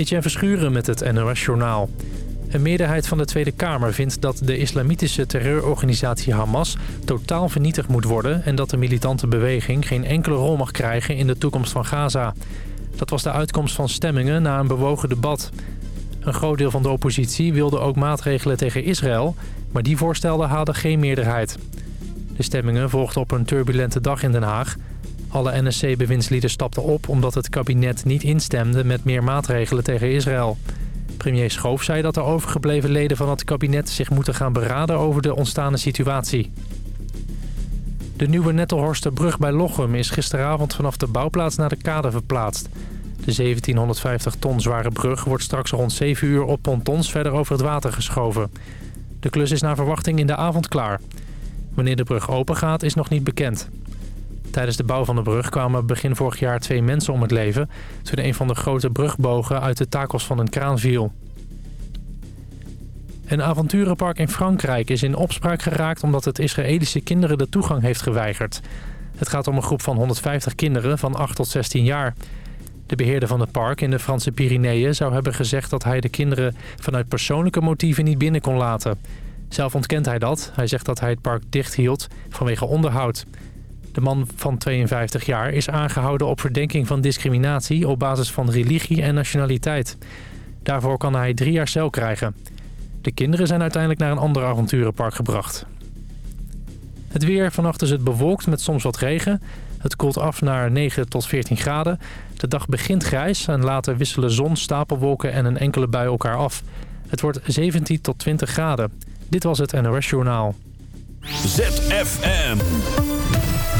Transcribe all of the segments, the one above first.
Etienne Verschuren met het NOS Journaal. Een meerderheid van de Tweede Kamer vindt dat de islamitische terreurorganisatie Hamas totaal vernietigd moet worden... en dat de militante beweging geen enkele rol mag krijgen in de toekomst van Gaza. Dat was de uitkomst van stemmingen na een bewogen debat. Een groot deel van de oppositie wilde ook maatregelen tegen Israël... maar die voorstellen hadden geen meerderheid. De stemmingen volgden op een turbulente dag in Den Haag. Alle NSC-bewindslieden stapten op omdat het kabinet niet instemde met meer maatregelen tegen Israël. Premier Schoof zei dat de overgebleven leden van het kabinet zich moeten gaan beraden over de ontstane situatie. De nieuwe Nettelhorsterbrug bij Lochem is gisteravond vanaf de bouwplaats naar de kade verplaatst. De 1750 ton zware brug wordt straks rond 7 uur op pontons verder over het water geschoven. De klus is naar verwachting in de avond klaar. Wanneer de brug open gaat is nog niet bekend. Tijdens de bouw van de brug kwamen begin vorig jaar twee mensen om het leven... toen een van de grote brugbogen uit de takels van een kraan viel. Een avonturenpark in Frankrijk is in opspraak geraakt... omdat het Israëlische kinderen de toegang heeft geweigerd. Het gaat om een groep van 150 kinderen van 8 tot 16 jaar. De beheerder van het park in de Franse Pyreneeën zou hebben gezegd... dat hij de kinderen vanuit persoonlijke motieven niet binnen kon laten... Zelf ontkent hij dat. Hij zegt dat hij het park dicht hield vanwege onderhoud. De man van 52 jaar is aangehouden op verdenking van discriminatie op basis van religie en nationaliteit. Daarvoor kan hij drie jaar cel krijgen. De kinderen zijn uiteindelijk naar een ander avonturenpark gebracht. Het weer. Vannacht is het bewolkt met soms wat regen. Het koelt af naar 9 tot 14 graden. De dag begint grijs en later wisselen zon, stapelwolken en een enkele bui elkaar af. Het wordt 17 tot 20 graden. Dit was het NOS Journaal. ZFM.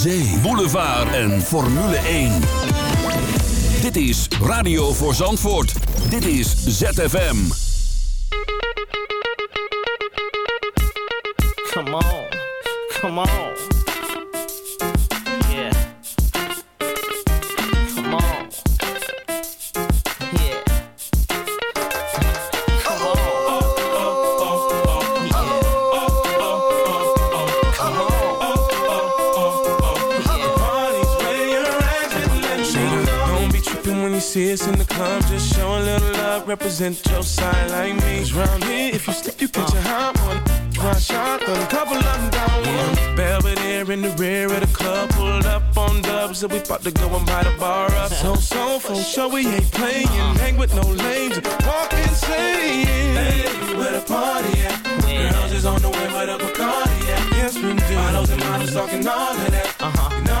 Zee, boulevard en Formule 1. Dit is Radio voor Zandvoort. Dit is ZFM. Come on. Come on. Represent your side like me. Cause round here, if you slip, you catch a hot one. One shot, a couple of them down one. Belvedere in the rear of the club, pulled up on dubs, and we about to go and buy the bar up. So, so, for sure, we ain't playing. Hang with no lames, walk insane. Hey, where the party at? Girls is on the way, where the Bacardi at? Yes, we do. Models and models talking all of that. Uh-huh. You know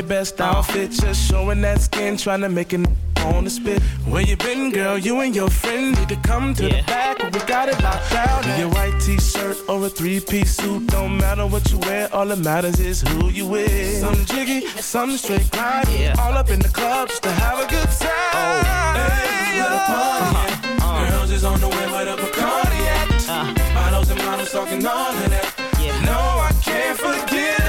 their best outfit, just showing that skin, trying to make it on the spit. Where you been, girl? You and your friend need to come to yeah. the back. We got it locked down. In your white t-shirt or a three-piece suit, don't matter what you wear. All that matters is who you with. Some jiggy, some straight grind. Yeah. All up in the club just to have a good time. Oh. Hey, where the party uh-huh. uh. Girls is on the way Bacardi at. Uh. Models and models talking all of that. Yeah. No, I can't forget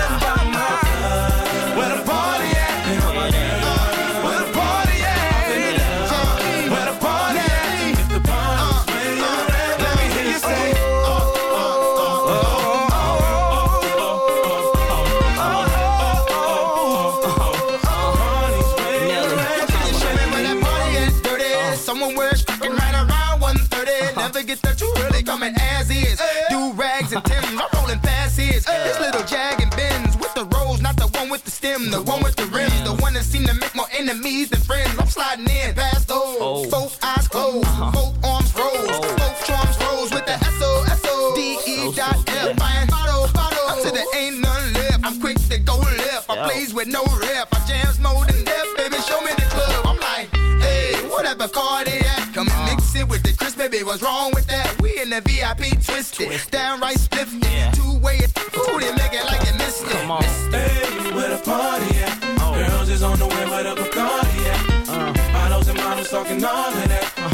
the one with the rims, the one that seem to make more enemies than friends. I'm sliding in past those, oh. both eyes closed, uh-huh. both arms rose, oh. both charms rose with the S O S O D E dot F. Buying bottle, bottle, till there ain't none left. I'm quick to go left. I plays with no rep. I jams more than death, baby. Show me the club. I'm like, hey, whatever car they at, come and mix it with the Chris, baby. What's wrong with that? We in the VIP twisted, Twist. downright spiffy, yeah. two way. Ooh, they make it like you missed it. Come on. Hey, where the party at? Oh. Girls is on the way, where the Bacardi at? Uh. Models and models talking all of that. Uh-huh.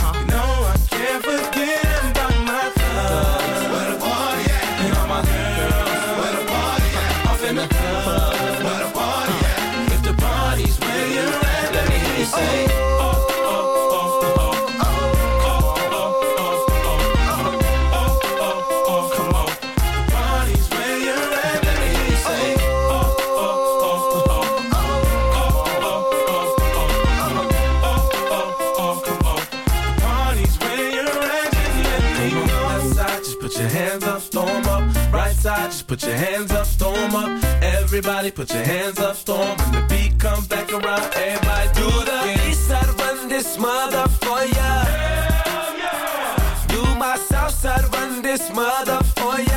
Your hands up, storm up. Everybody put your hands up, 'em. When the beat comes back around, everybody do up. East side run this mother for ya. Yeah. Do my south side run this mother for ya.